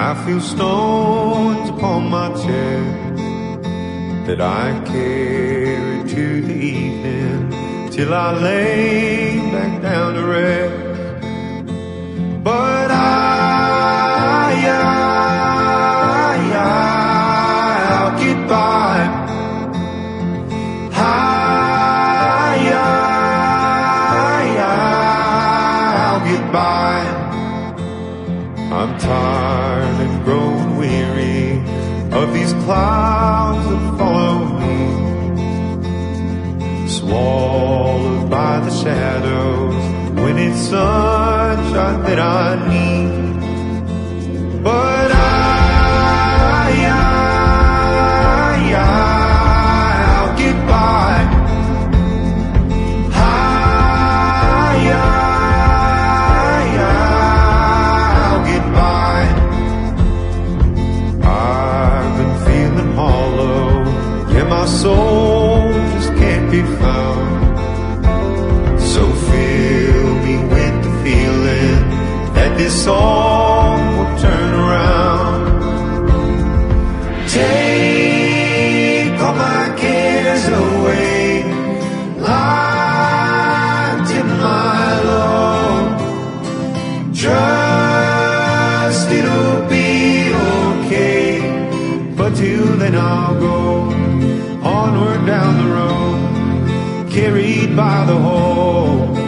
I feel stones upon my chest that I carry to the evening till I lay back down to rest. But I, I, I'll get by. I, I'll get by. I'm tired and grown weary of these clouds that follow me, swallowed by the shadows when it's sunshine that I need. Be found. So fill me with the feeling that this song will turn around. Take all my cares away, lighten my load. Trust it'll be okay. But till then I'll go onward down the road, carried by the whole.